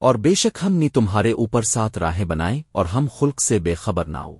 اور بے شک ہم نے تمہارے اوپر سات راہیں بنائیں اور ہم خلق سے بے خبر نہ ہو۔